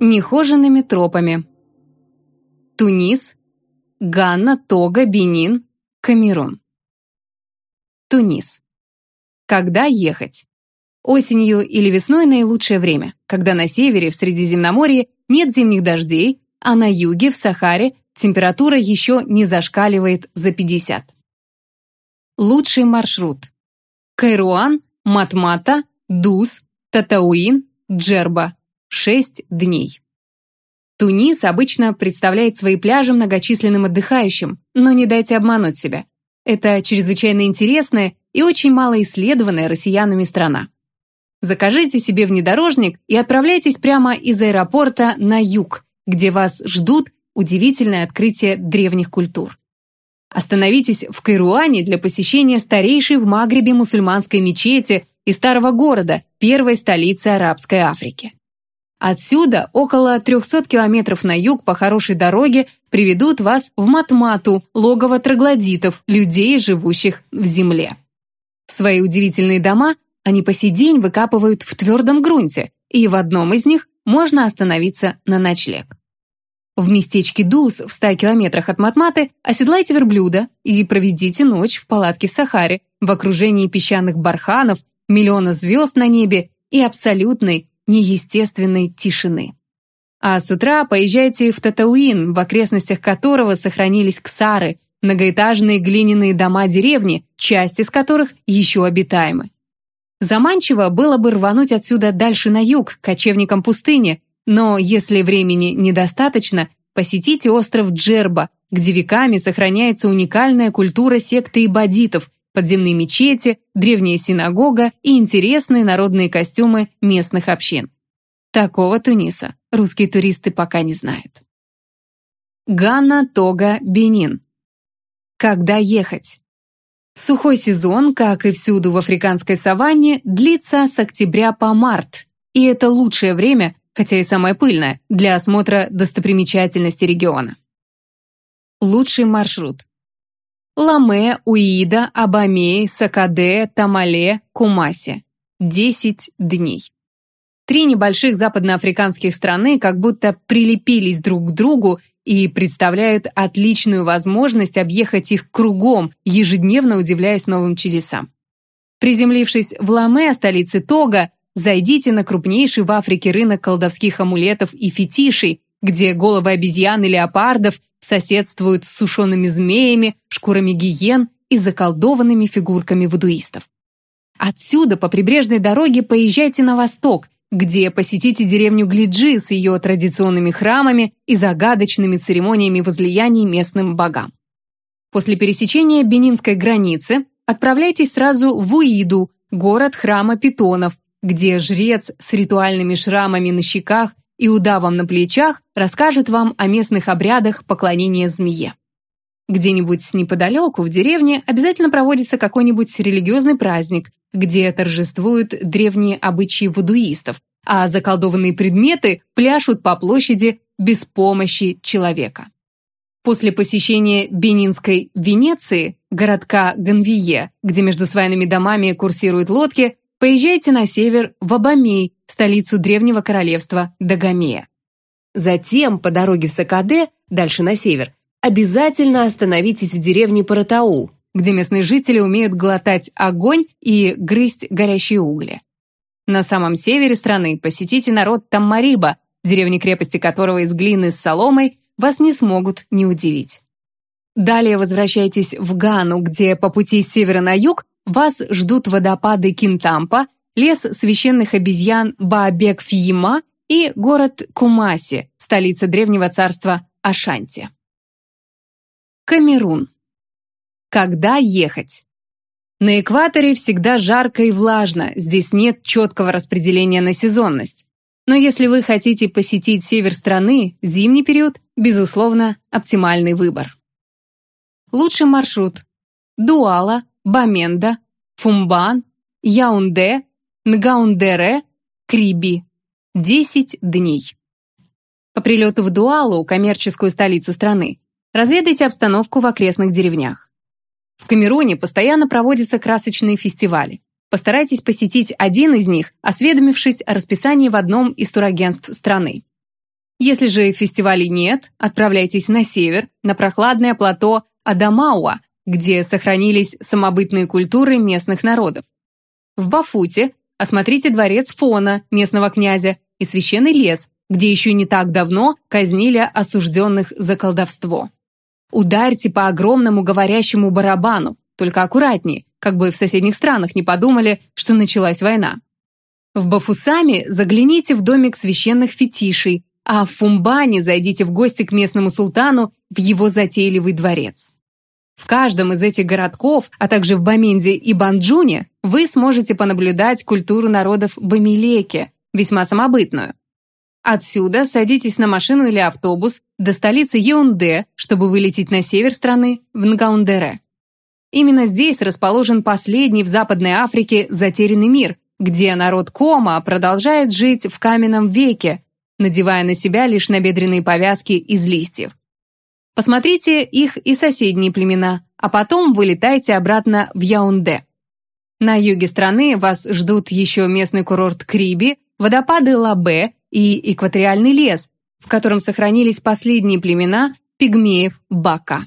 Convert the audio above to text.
Нехоженными тропами. Тунис, Ганна, Тога, Бенин, Камерун. Тунис. Когда ехать? Осенью или весной наилучшее время, когда на севере, в Средиземноморье, нет зимних дождей, а на юге, в Сахаре, температура еще не зашкаливает за 50. Лучший маршрут. Кайруан, Матмата, Дус, Татауин, Джерба. 6 дней. Тунис обычно представляет свои пляжи многочисленным отдыхающим, но не дайте обмануть себя. Это чрезвычайно интересная и очень мало исследованная россиянами страна. Закажите себе внедорожник и отправляйтесь прямо из аэропорта на юг, где вас ждут удивительное открытие древних культур. Остановитесь в Кайруане для посещения старейшей в Магребе мусульманской мечети и старого города, первой столицы Арабской Африки. Отсюда около 300 километров на юг по хорошей дороге приведут вас в Матмату, логово троглодитов, людей, живущих в земле. Свои удивительные дома они по сей день выкапывают в твердом грунте, и в одном из них можно остановиться на ночлег. В местечке Дус в 100 километрах от Матматы оседлайте верблюда и проведите ночь в палатке в Сахаре в окружении песчаных барханов, миллиона звезд на небе и абсолютной неестественной тишины. А с утра поезжайте в Татауин, в окрестностях которого сохранились ксары, многоэтажные глиняные дома деревни, часть из которых еще обитаемы. Заманчиво было бы рвануть отсюда дальше на юг, к кочевникам пустыни, но если времени недостаточно, посетите остров Джерба, где веками сохраняется уникальная культура секты ибадитов, подземные мечети, древняя синагога и интересные народные костюмы местных общин. Такого Туниса русские туристы пока не знают. Гана, Тога, Бенин. Когда ехать? Сухой сезон, как и всюду в африканской саванне, длится с октября по март, и это лучшее время, хотя и самое пыльное, для осмотра достопримечательности региона. Лучший маршрут. Ламе, Уида, Абамей, Сакаде, Тамале, Кумаси. 10 дней. Три небольших западноафриканских страны как будто прилепились друг к другу и представляют отличную возможность объехать их кругом, ежедневно удивляясь новым чудесам. Приземлившись в Ламе, столице Тога, зайдите на крупнейший в Африке рынок колдовских амулетов и фетишей, где головы обезьян и леопардов соседствуют с сушеными змеями, шкурами гиен и заколдованными фигурками вудуистов. Отсюда по прибрежной дороге поезжайте на восток, где посетите деревню Глиджи с ее традиционными храмами и загадочными церемониями возлияний местным богам. После пересечения Бенинской границы отправляйтесь сразу в Уиду, город храма питонов, где жрец с ритуальными шрамами на щеках и удавом на плечах расскажет вам о местных обрядах поклонения змее. Где-нибудь неподалеку, в деревне, обязательно проводится какой-нибудь религиозный праздник, где торжествуют древние обычаи вудуистов, а заколдованные предметы пляшут по площади без помощи человека. После посещения Бенинской Венеции, городка Ганвие, где между свайными домами курсируют лодки, поезжайте на север в Абамей, столицу древнего королевства Дагомея. Затем, по дороге в Сакаде, дальше на север, обязательно остановитесь в деревне Паратау, где местные жители умеют глотать огонь и грызть горящие угли. На самом севере страны посетите народ Таммариба, деревни-крепости которого из глины с соломой вас не смогут не удивить. Далее возвращайтесь в Гану, где по пути с севера на юг вас ждут водопады Кинтампа, лес священных обезьян Баабек-Фиима и город Кумаси, столица древнего царства Ашанти. Камерун. Когда ехать? На экваторе всегда жарко и влажно, здесь нет четкого распределения на сезонность. Но если вы хотите посетить север страны, зимний период, безусловно, оптимальный выбор. Лучший маршрут. Дуала, Баменда, Фумбан, Яунде, Нгаундере, Криби. 10 дней. По прилету в Дуалу, коммерческую столицу страны, разведайте обстановку в окрестных деревнях. В Камеруне постоянно проводятся красочные фестивали. Постарайтесь посетить один из них, осведомившись о расписании в одном из турагентств страны. Если же фестивалей нет, отправляйтесь на север, на прохладное плато Адамауа, где сохранились самобытные культуры местных народов. В Бафуте осмотрите дворец Фона, местного князя, и священный лес, где еще не так давно казнили осужденных за колдовство. Ударьте по огромному говорящему барабану, только аккуратнее, как бы в соседних странах не подумали, что началась война. В Бафусаме загляните в домик священных фетишей, а в Фумбане зайдите в гости к местному султану в его затейливый дворец. В каждом из этих городков, а также в Баменде и Банджуне, вы сможете понаблюдать культуру народов Бамилеки, весьма самобытную. Отсюда садитесь на машину или автобус до столицы Еунде, чтобы вылететь на север страны, в Нгаундере. Именно здесь расположен последний в Западной Африке затерянный мир, где народ Кома продолжает жить в каменном веке, надевая на себя лишь набедренные повязки из листьев. Посмотрите их и соседние племена, а потом вылетайте обратно в Яунде. На юге страны вас ждут еще местный курорт Криби, водопады Лабе и экваториальный лес, в котором сохранились последние племена пигмеев Бака.